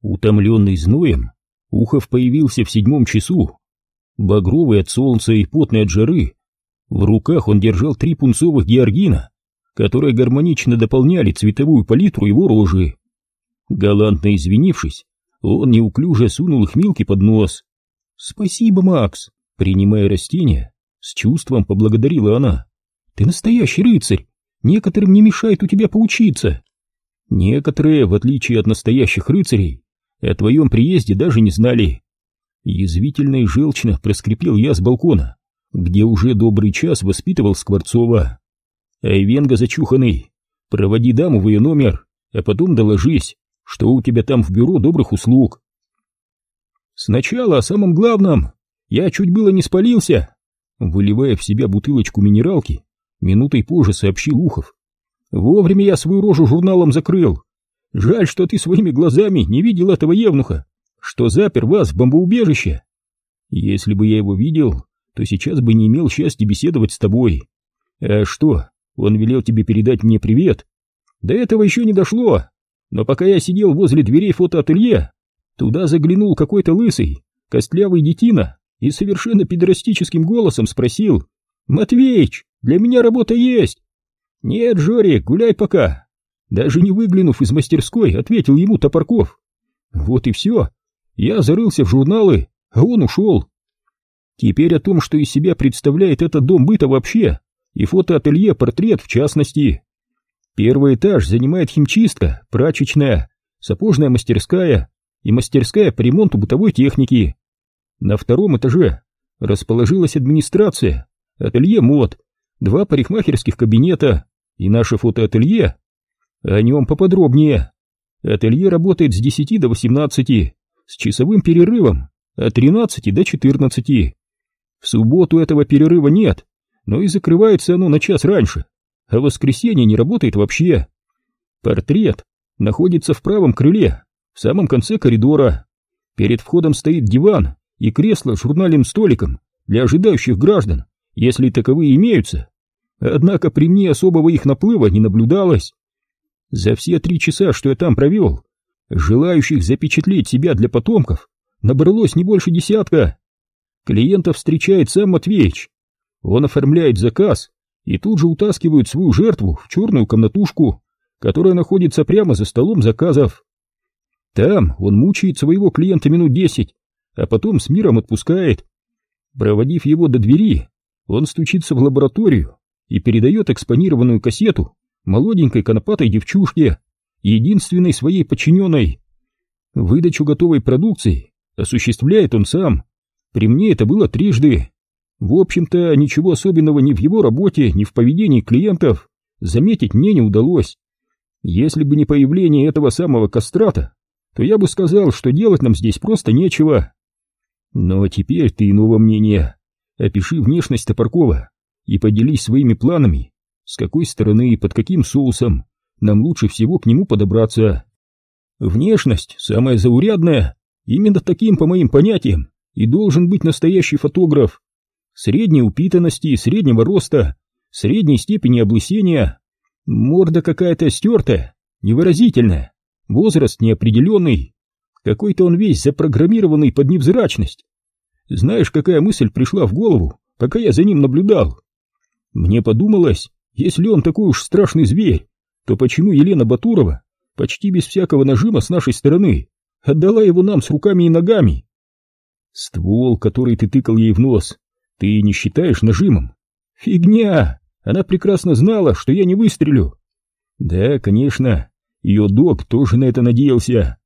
Утомленный зноем, Ухов появился в седьмом часу. Багровый от солнца и потный от жары, в руках он держал три пунцовых георгина, которые гармонично дополняли цветовую палитру его рожи. Галантно извинившись, он неуклюже сунул их Милке под нос. «Спасибо, Макс!» Принимая растения, с чувством поблагодарила она. «Ты настоящий рыцарь! Некоторым не мешает у тебя поучиться!» Некоторые, в отличие от настоящих рыцарей, о твоем приезде даже не знали. Язвительно и желчно проскрипел я с балкона, где уже добрый час воспитывал Скворцова. Айвенга зачуханный, проводи даму в ее номер, а потом доложись, что у тебя там в бюро добрых услуг. Сначала о самом главном. Я чуть было не спалился. Выливая в себя бутылочку минералки, минутой позже сообщил Ухов. Вовремя я свою рожу журналом закрыл. Жаль, что ты своими глазами не видел этого евнуха, что запер вас в бомбоубежище. Если бы я его видел, то сейчас бы не имел счастья беседовать с тобой. А что, он велел тебе передать мне привет? До этого еще не дошло, но пока я сидел возле дверей фотоателье, туда заглянул какой-то лысый, костлявый детина и совершенно педерастическим голосом спросил «Матвеич, для меня работа есть!» «Нет, Жорик, гуляй пока, даже не выглянув из мастерской, ответил ему Топорков. Вот и все. Я зарылся в журналы, а он ушел. Теперь о том, что из себя представляет этот дом быта вообще, и фотоателье «Портрет» в частности. Первый этаж занимает химчистка, прачечная, сапожная мастерская и мастерская по ремонту бытовой техники. На втором этаже расположилась администрация, ателье мод, два парикмахерских кабинета и наше фотоателье о нем поподробнее. Ателье работает с 10 до 18, с часовым перерывом от 13 до 14. В субботу этого перерыва нет, но и закрывается оно на час раньше, а в воскресенье не работает вообще. Портрет находится в правом крыле, в самом конце коридора. Перед входом стоит диван и кресло с журнальным столиком для ожидающих граждан, если таковые имеются. Однако при мне особого их наплыва не наблюдалось. За все три часа, что я там провел, желающих запечатлеть себя для потомков набралось не больше десятка. Клиентов встречает сам Матвеич. Он оформляет заказ и тут же утаскивает свою жертву в черную комнатушку, которая находится прямо за столом заказов. Там он мучает своего клиента минут десять, а потом с миром отпускает. Проводив его до двери, он стучится в лабораторию и передает экспонированную кассету молоденькой конопатой девчушке, единственной своей подчиненной. Выдачу готовой продукции осуществляет он сам. При мне это было трижды. В общем-то, ничего особенного ни в его работе, ни в поведении клиентов заметить мне не удалось. Если бы не появление этого самого кастрата, то я бы сказал, что делать нам здесь просто нечего. Но теперь ты иного мнения. Опиши внешность Топоркова и поделись своими планами с какой стороны и под каким соусом нам лучше всего к нему подобраться. Внешность самая заурядная, именно таким, по моим понятиям, и должен быть настоящий фотограф. Средней упитанности, среднего роста, средней степени облысения, морда какая-то стертая, невыразительная, возраст неопределенный, какой-то он весь запрограммированный под невзрачность. Знаешь, какая мысль пришла в голову, пока я за ним наблюдал? Мне подумалось, если он такой уж страшный зверь, то почему Елена Батурова почти без всякого нажима с нашей стороны отдала его нам с руками и ногами? Ствол, который ты тыкал ей в нос, ты не считаешь нажимом? Фигня! Она прекрасно знала, что я не выстрелю. Да, конечно, ее дог тоже на это надеялся.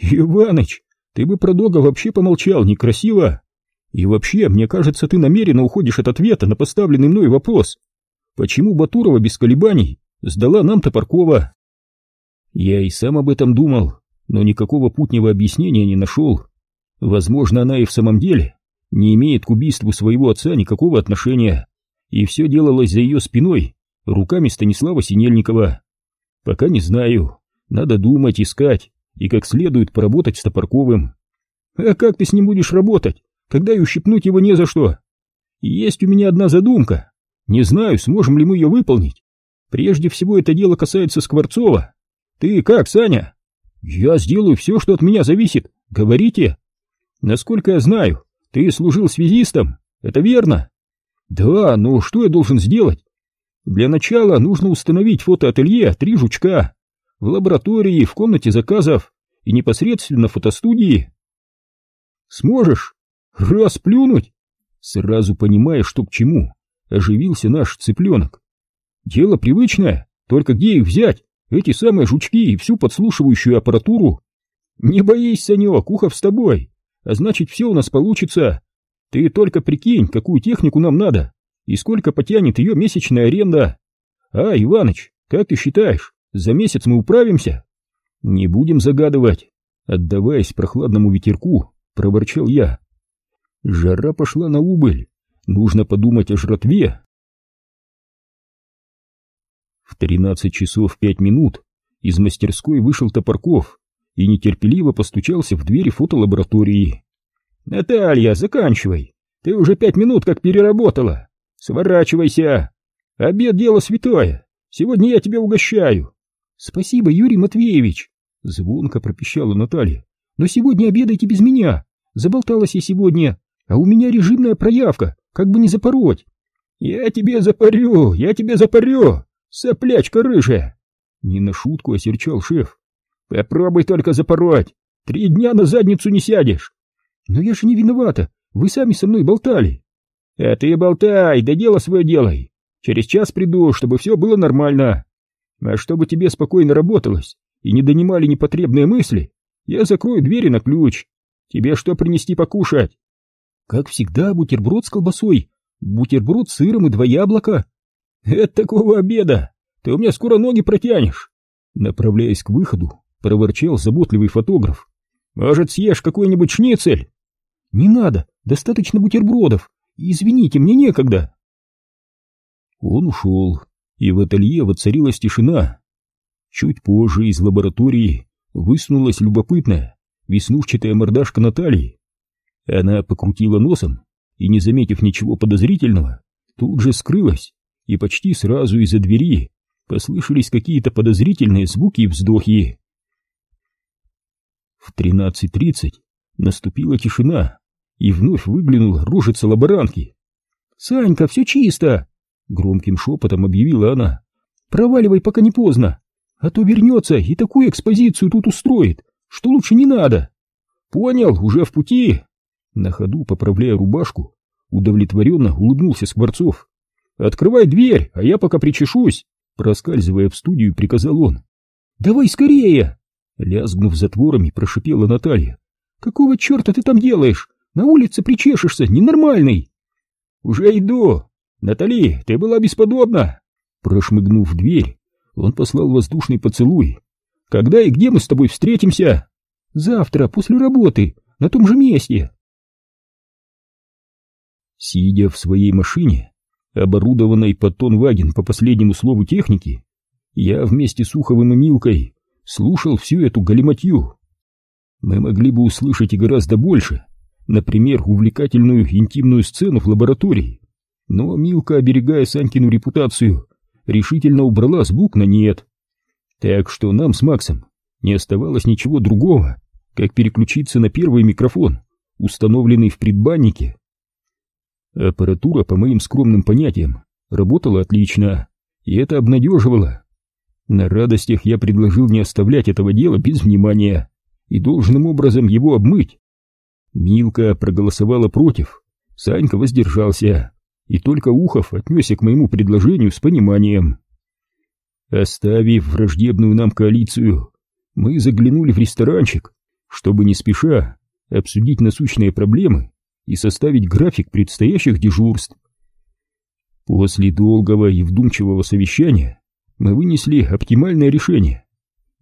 Иваныч, ты бы про дога вообще помолчал, некрасиво. И вообще, мне кажется, ты намеренно уходишь от ответа на поставленный мной вопрос почему Батурова без колебаний сдала нам Топоркова. Я и сам об этом думал, но никакого путнего объяснения не нашел. Возможно, она и в самом деле не имеет к убийству своего отца никакого отношения, и все делалось за ее спиной, руками Станислава Синельникова. Пока не знаю, надо думать, искать и как следует поработать с Топорковым. А как ты с ним будешь работать, когда и ущипнуть его не за что? Есть у меня одна задумка. Не знаю, сможем ли мы ее выполнить. Прежде всего это дело касается Скворцова. Ты как, Саня? Я сделаю все, что от меня зависит. Говорите. Насколько я знаю, ты служил связистом. Это верно? Да, но что я должен сделать? Для начала нужно установить фотоателье «Три жучка» в лаборатории, в комнате заказов и непосредственно в фотостудии. Сможешь? Расплюнуть? Сразу понимая, что к чему, оживился наш цыпленок. Дело привычное, только где их взять, эти самые жучки и всю подслушивающую аппаратуру? Не боись, Санек, Ухов с тобой, а значит все у нас получится. Ты только прикинь, какую технику нам надо и сколько потянет ее месячная аренда. А, Иваныч, как ты считаешь, за месяц мы управимся? Не будем загадывать. Отдаваясь прохладному ветерку, проворчал я. Жара пошла на убыль. Нужно подумать о жратве. В тринадцать часов пять минут из мастерской вышел Топорков и нетерпеливо постучался в двери фотолаборатории. «Наталья, заканчивай! Ты уже пять минут как переработала! Сворачивайся! Обед — дело святое! Сегодня я тебя угощаю!» «Спасибо, Юрий Матвеевич!» — звонко пропищала Наталья. «Но сегодня обедайте без меня! Заболталась я сегодня, а у меня режимная проявка, как бы не запороть!» «Я тебе запорю! Я тебе запорю! Соплячка рыжая!» Не на шутку осерчал шеф. «Попробуй только запороть! Три дня на задницу не сядешь!» «Но я же не виновата, вы сами со мной болтали!» «А ты болтай, да дело свое делай! Через час приду, чтобы все было нормально!» А чтобы тебе спокойно работалось и не донимали непотребные мысли, я закрою двери на ключ. Тебе что принести покушать? Как всегда, бутерброд с колбасой, бутерброд с сыром и два яблока. Это такого обеда, ты у меня скоро ноги протянешь. Направляясь к выходу, проворчал заботливый фотограф. Может, съешь какой-нибудь шницель? Не надо, достаточно бутербродов. Извините, мне некогда. Он ушел, и в ателье воцарилась тишина. Чуть позже из лаборатории высунулась любопытная, веснушчатая мордашка Натальи. Она покрутила носом и, не заметив ничего подозрительного, тут же скрылась, и почти сразу из-за двери послышались какие-то подозрительные звуки и вздохи. В 13.30 наступила тишина, и вновь выглянула рожица лаборантки. «Санька, все чисто!» Громким шепотом объявила она. «Проваливай, пока не поздно, а то вернется и такую экспозицию тут устроит, что лучше не надо». «Понял, уже в пути». На ходу, поправляя рубашку, удовлетворенно улыбнулся Скворцов. «Открывай дверь, а я пока причешусь», проскальзывая в студию, приказал он. «Давай скорее!» Лязгнув затворами, прошипела Наталья. «Какого черта ты там делаешь? На улице причешешься, ненормальный!» «Уже иду!» «Натали, ты была бесподобна!» Прошмыгнув дверь, он послал воздушный поцелуй. «Когда и где мы с тобой встретимся?» «Завтра, после работы, на том же месте!» Сидя в своей машине, оборудованной под тонваген по последнему слову техники, я вместе с Уховым и Милкой слушал всю эту галиматью. Мы могли бы услышать и гораздо больше, например, увлекательную интимную сцену в лаборатории, но Милка, оберегая Санькину репутацию, решительно убрала звук на «нет». Так что нам с Максом не оставалось ничего другого, как переключиться на первый микрофон, установленный в предбаннике. Аппаратура, по моим скромным понятиям, работала отлично, и это обнадеживало. На радостях я предложил не оставлять этого дела без внимания и должным образом его обмыть. Милка проголосовала против, Санька воздержался и только Ухов отнесся к моему предложению с пониманием. Оставив враждебную нам коалицию, мы заглянули в ресторанчик, чтобы не спеша обсудить насущные проблемы и составить график предстоящих дежурств. После долгого и вдумчивого совещания мы вынесли оптимальное решение.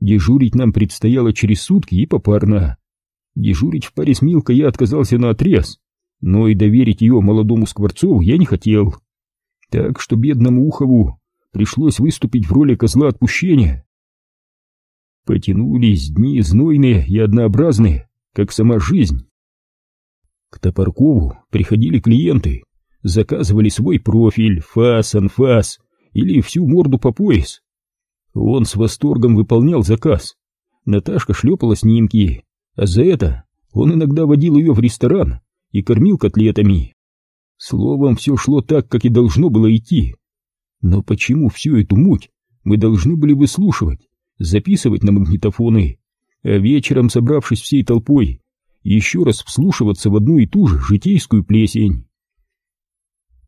Дежурить нам предстояло через сутки и попарно. Дежурить в паре с Милкой я отказался на отрез, но и доверить ее молодому Скворцову я не хотел. Так что бедному Ухову пришлось выступить в роли козла отпущения. Потянулись дни знойные и однообразные, как сама жизнь. К Топоркову приходили клиенты, заказывали свой профиль, фас, анфас или всю морду по пояс. Он с восторгом выполнял заказ, Наташка шлепала снимки, а за это он иногда водил ее в ресторан и кормил котлетами. Словом, все шло так, как и должно было идти. Но почему всю эту муть мы должны были выслушивать, записывать на магнитофоны, а вечером, собравшись всей толпой, еще раз вслушиваться в одну и ту же житейскую плесень?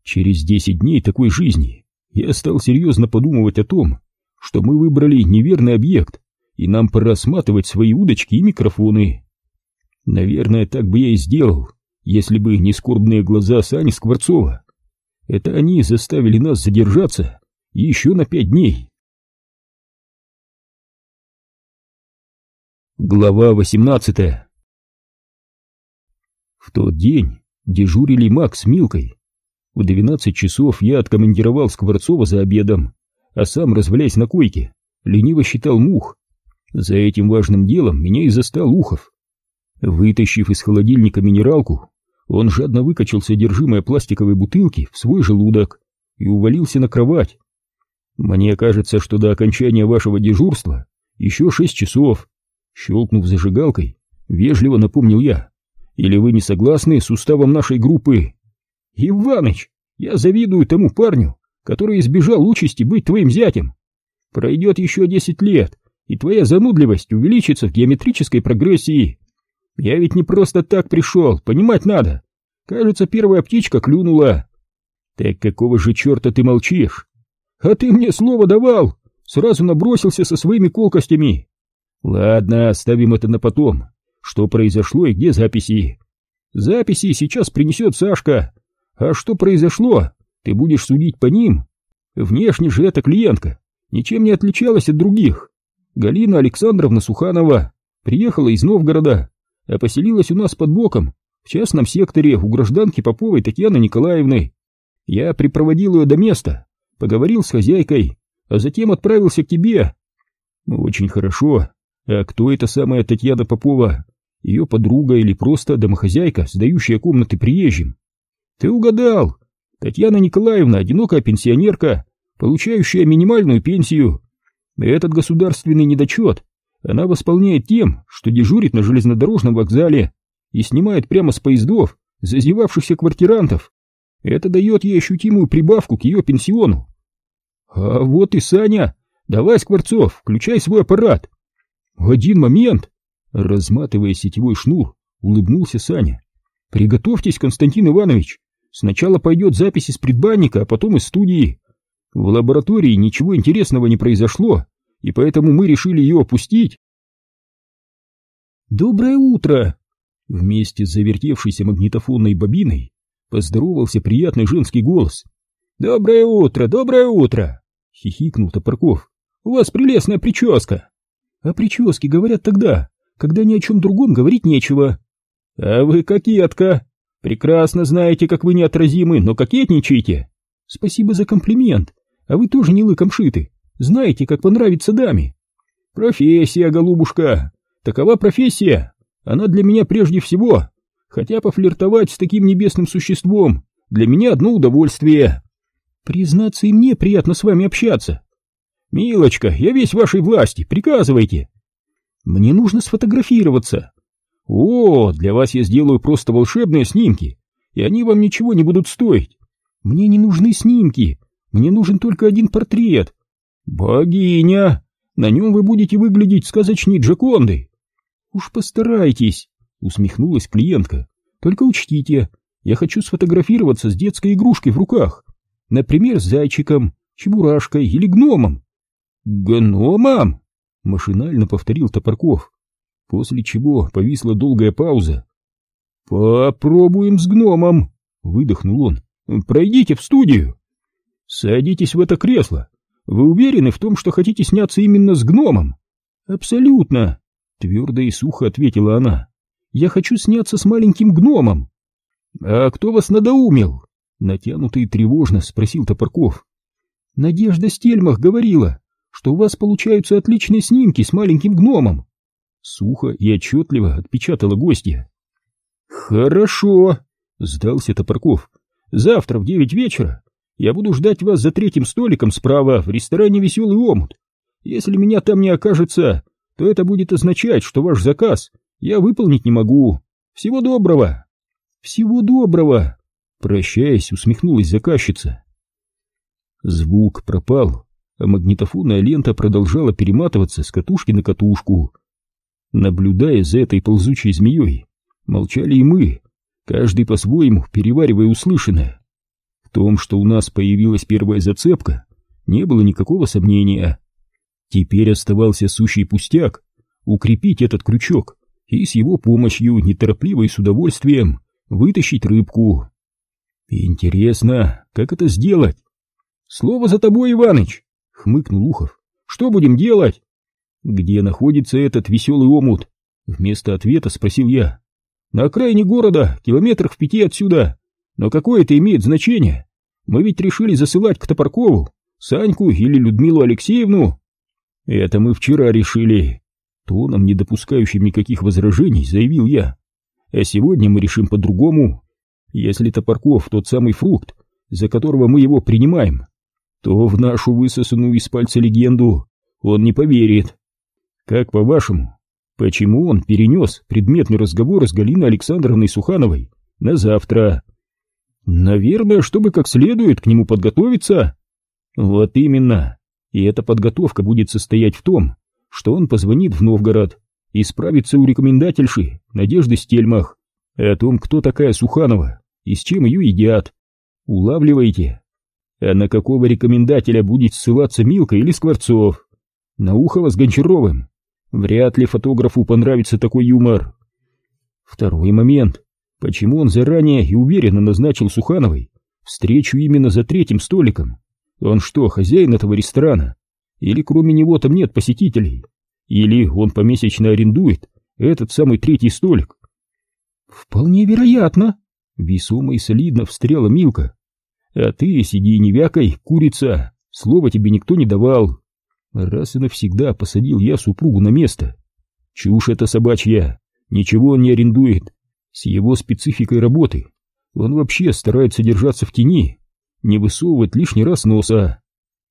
Через десять дней такой жизни я стал серьезно подумывать о том, что мы выбрали неверный объект, и нам пора свои удочки и микрофоны. Наверное, так бы я и сделал, если бы не скорбные глаза Сани Скворцова. Это они заставили нас задержаться еще на пять дней. Глава 18 В тот день дежурили Макс с Милкой. В 12 часов я откомандировал Скворцова за обедом, а сам, развалясь на койке, лениво считал мух. За этим важным делом меня и застал Ухов. Вытащив из холодильника минералку, он жадно выкачал содержимое пластиковой бутылки в свой желудок и увалился на кровать. «Мне кажется, что до окончания вашего дежурства еще шесть часов», щелкнув зажигалкой, вежливо напомнил я. «Или вы не согласны с уставом нашей группы?» «Иваныч, я завидую тому парню, который избежал участи быть твоим зятем. Пройдет еще десять лет, и твоя занудливость увеличится в геометрической прогрессии. Я ведь не просто так пришел, понимать надо. Кажется, первая птичка клюнула. Так какого же черта ты молчишь? А ты мне слово давал, сразу набросился со своими колкостями. Ладно, оставим это на потом. Что произошло и где записи? Записи сейчас принесет Сашка. А что произошло, ты будешь судить по ним. Внешне же эта клиентка ничем не отличалась от других. Галина Александровна Суханова приехала из Новгорода, а поселилась у нас под боком, в частном секторе у гражданки Поповой Татьяны Николаевны. Я припроводил ее до места, поговорил с хозяйкой, а затем отправился к тебе. Очень хорошо. А кто эта самая Татьяна Попова? Ее подруга или просто домохозяйка, сдающая комнаты приезжим? Ты угадал. Татьяна Николаевна, одинокая пенсионерка, получающая минимальную пенсию. Этот государственный недочет она восполняет тем, что дежурит на железнодорожном вокзале и снимает прямо с поездов зазевавшихся квартирантов. Это дает ей ощутимую прибавку к ее пенсиону. А вот и Саня. Давай, Скворцов, включай свой аппарат. В один момент, разматывая сетевой шнур, улыбнулся Саня. Приготовьтесь, Константин Иванович. Сначала пойдет запись из предбанника, а потом из студии. В лаборатории ничего интересного не произошло, и поэтому мы решили ее опустить. «Доброе утро!» Вместе с завертевшейся магнитофонной бобиной поздоровался приятный женский голос. «Доброе утро, доброе утро!» — хихикнул Топорков. «У вас прелестная прическа!» «О прическе говорят тогда, когда ни о чем другом говорить нечего». «А вы кокетка! Прекрасно знаете, как вы неотразимы, но кокетничаете!» «Спасибо за комплимент, а вы тоже не лыком шиты. Знаете, как понравится даме. Профессия, голубушка. Такова профессия. Она для меня прежде всего. Хотя пофлиртовать с таким небесным существом для меня одно удовольствие. Признаться, и мне приятно с вами общаться. Милочка, я весь вашей власти, приказывайте. Мне нужно сфотографироваться. О, для вас я сделаю просто волшебные снимки, и они вам ничего не будут стоить. Мне не нужны снимки, мне нужен только один портрет, «Богиня! На нем вы будете выглядеть сказочней Джаконды!» «Уж постарайтесь!» — усмехнулась клиентка. «Только учтите, я хочу сфотографироваться с детской игрушкой в руках. Например, с зайчиком, чебурашкой или гномом». «Гномом?» — машинально повторил Топорков, после чего повисла долгая пауза. «Попробуем с гномом!» — выдохнул он. «Пройдите в студию!» «Садитесь в это кресло вы уверены в том, что хотите сняться именно с гномом? Абсолютно, твердо и сухо ответила она. Я хочу сняться с маленьким гномом. А кто вас надоумил? Натянуто и тревожно спросил Топорков. Надежда Стельмах говорила, что у вас получаются отличные снимки с маленьким гномом. Сухо и отчетливо отпечатала гостья. Хорошо, сдался Топорков. Завтра в девять вечера я буду ждать вас за третьим столиком справа в ресторане «Веселый омут». Если меня там не окажется, то это будет означать, что ваш заказ я выполнить не могу. Всего доброго!» «Всего доброго!» Прощаясь, усмехнулась заказчица. Звук пропал, а магнитофонная лента продолжала перематываться с катушки на катушку. Наблюдая за этой ползучей змеей, молчали и мы, каждый по-своему переваривая услышанное. В том, что у нас появилась первая зацепка, не было никакого сомнения. Теперь оставался сущий пустяк — укрепить этот крючок и с его помощью неторопливо и с удовольствием вытащить рыбку. Интересно, как это сделать? Слово за тобой, Иваныч, хмыкнул Ухов. Что будем делать? Где находится этот веселый омут? Вместо ответа спросил я. На окраине города, километрах в пяти отсюда. Но какое это имеет значение? Мы ведь решили засылать к Топоркову Саньку или Людмилу Алексеевну. Это мы вчера решили. Тоном, не допускающим никаких возражений, заявил я. А сегодня мы решим по-другому. Если Топорков тот самый фрукт, за которого мы его принимаем, то в нашу высосанную из пальца легенду он не поверит. Как по-вашему, почему он перенес предметный разговор с Галиной Александровной Сухановой на завтра? Наверное, чтобы как следует к нему подготовиться. Вот именно. И эта подготовка будет состоять в том, что он позвонит в Новгород и справится у рекомендательши Надежды Стельмах о том, кто такая Суханова и с чем ее едят. Улавливаете? А на какого рекомендателя будет ссылаться Милка или Скворцов? На Ухова с Гончаровым? Вряд ли фотографу понравится такой юмор. Второй момент. Почему он заранее и уверенно назначил Сухановой встречу именно за третьим столиком? Он что, хозяин этого ресторана? Или кроме него там нет посетителей? Или он помесячно арендует этот самый третий столик? Вполне вероятно, весомо и солидно встряла Милка. А ты сиди не вякой, курица, слова тебе никто не давал. Раз и навсегда посадил я супругу на место. Чушь это собачья, ничего он не арендует. С его спецификой работы он вообще старается держаться в тени, не высовывать лишний раз носа.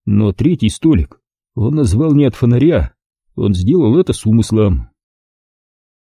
Но третий столик он назвал не от фонаря, он сделал это с умыслом.